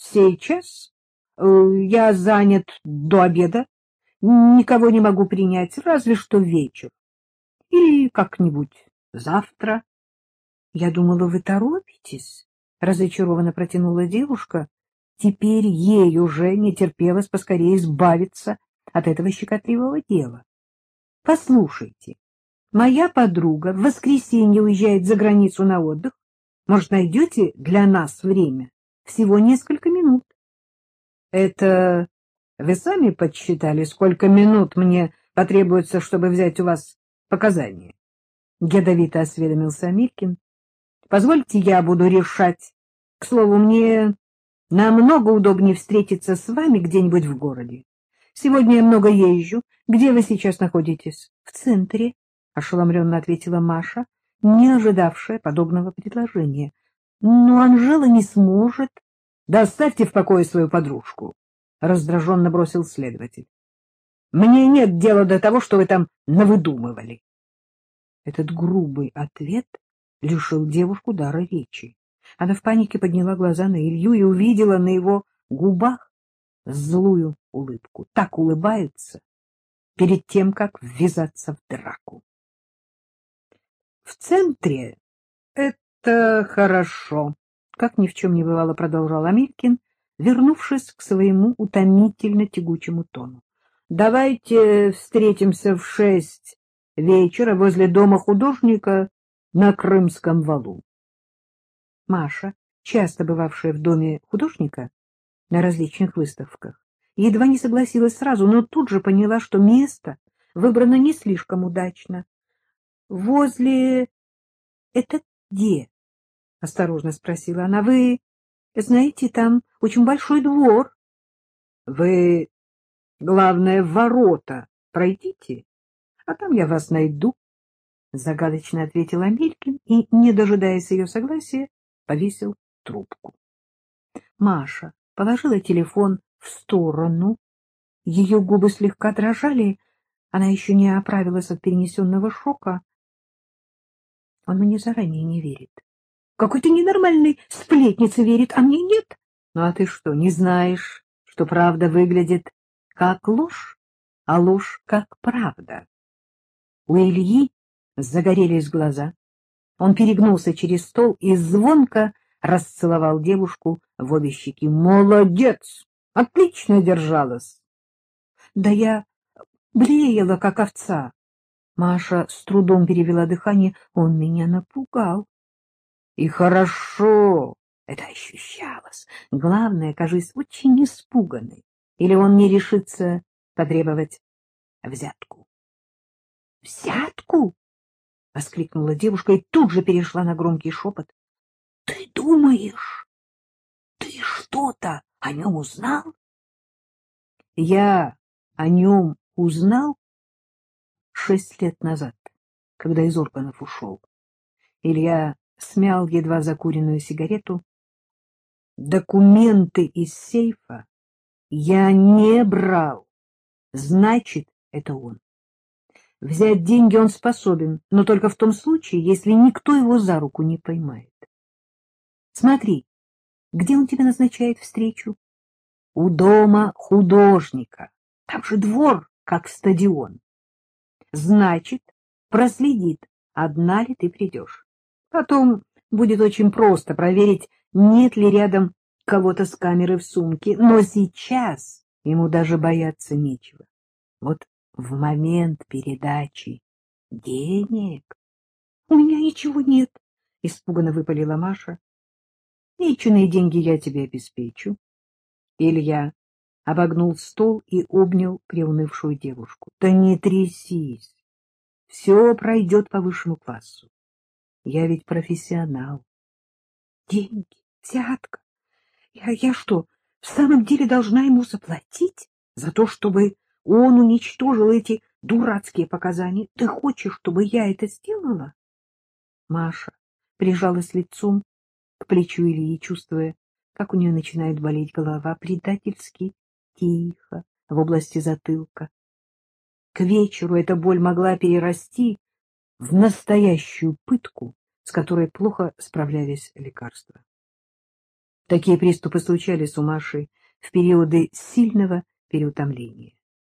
Сейчас э, я занят до обеда. Никого не могу принять, разве что вечер. Или как-нибудь завтра. Я думала, вы торопитесь, — разочарованно протянула девушка. Теперь ей уже не терпелось поскорее избавиться от этого щекотливого дела. Послушайте, моя подруга в воскресенье уезжает за границу на отдых. Может, найдете для нас время? Всего несколько минут. Это вы сами подсчитали, сколько минут мне потребуется, чтобы взять у вас показания? Ядовито осведомился Амелькин. Позвольте, я буду решать. К слову, мне намного удобнее встретиться с вами где-нибудь в городе. Сегодня я много езжу. Где вы сейчас находитесь? В центре, ошеломленно ответила Маша, не ожидавшая подобного предложения. Но Анжела не сможет. Да оставьте в покое свою подружку, раздраженно бросил следователь. Мне нет дела до того, что вы там навыдумывали. Этот грубый ответ лишил девушку дара речи. Она в панике подняла глаза на Илью и увидела на его губах злую улыбку. Так улыбаются перед тем, как ввязаться в драку. В центре это хорошо, как ни в чем не бывало, продолжал Амелькин, вернувшись к своему утомительно тягучему тону. Давайте встретимся в шесть вечера возле дома художника на Крымском валу. Маша, часто бывавшая в доме художника на различных выставках, едва не согласилась сразу, но тут же поняла, что место выбрано не слишком удачно. — Возле... Это где? — осторожно спросила она. — Вы знаете, там очень большой двор. — Вы, главное, ворота пройдите, а там я вас найду, — загадочно ответил Амелькин и, не дожидаясь ее согласия, повесил трубку. Маша положила телефон в сторону. Ее губы слегка дрожали. Она еще не оправилась от перенесенного шока. Он мне заранее не верит. Какой-то ненормальный сплетница верит, а мне нет. Ну а ты что, не знаешь, что правда выглядит как ложь, а ложь как правда? У Ильи загорелись глаза. Он перегнулся через стол и звонко расцеловал девушку в обе щеки. «Молодец! Отлично держалась!» «Да я блеяла, как овца!» Маша с трудом перевела дыхание. «Он меня напугал!» «И хорошо!» Это ощущалось. Главное, кажись, очень испуганный. Или он не решится потребовать взятку. «Взятку?» — воскликнула девушка и тут же перешла на громкий шепот. — Ты думаешь, ты что-то о нем узнал? — Я о нем узнал шесть лет назад, когда из органов ушел. Илья смял едва закуренную сигарету. Документы из сейфа я не брал. Значит, это он. Взять деньги он способен, но только в том случае, если никто его за руку не поймает. Смотри, где он тебе назначает встречу? У дома художника. Там же двор, как стадион. Значит, проследит, одна ли ты придешь. Потом будет очень просто проверить, нет ли рядом кого-то с камерой в сумке, но сейчас ему даже бояться нечего. Вот в момент передачи денег. — У меня ничего нет, — испуганно выпалила Маша. — Личные деньги я тебе обеспечу. Илья обогнул стол и обнял приунывшую девушку. — Да не трясись, все пройдет по высшему классу. Я ведь профессионал. — Деньги, взятка. Я, я что, в самом деле должна ему заплатить за то, чтобы он уничтожил эти дурацкие показания. Ты хочешь, чтобы я это сделала? Маша прижалась лицом к плечу Ильи, чувствуя, как у нее начинает болеть голова, предательски, тихо, в области затылка. К вечеру эта боль могла перерасти в настоящую пытку, с которой плохо справлялись лекарства. Такие приступы случались у Маши в периоды сильного переутомления.